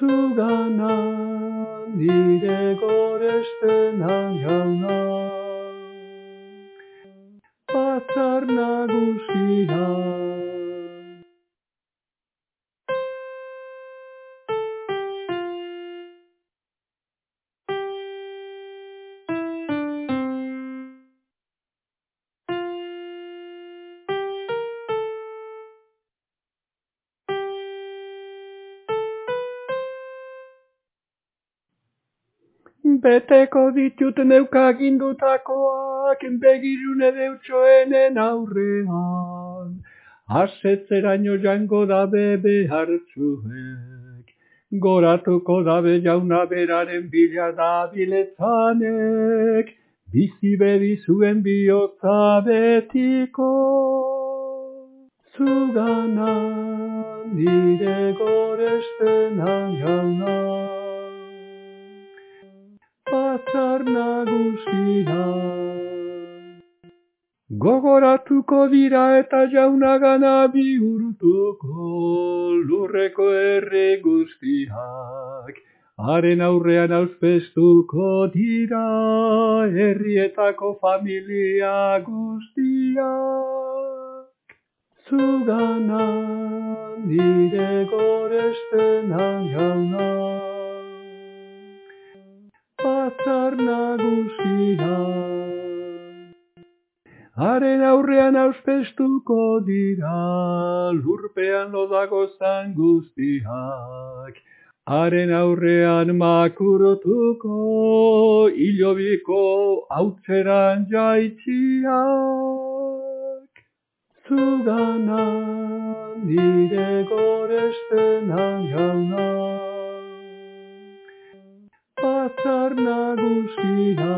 Zugana nire gorestena jauna Batzar nagusia Beteko ditut neukagindutakoak begirune deutxoenen aurrean. Asetzeraino jango dabe behartzuek, goratuko dabe jauna beraren bila dabiletzanek, bizi bedi zuen bihotza betiko. Zugana nagusia. Gogoratuko dira eta jauna bihurtuko lurreko herri guztiak. Haren aurrean auspestuko dira herrietako familia guztiak. Zugana nire gorestena jauna. Batzar nagusia. Haren aurrean auspestuko dira, lurpean lodago zan guztiak. Haren aurrean makurotuko, ilobiko hautzeran jaitxiak. Zugana nire gorestena jauna batzar nagusia.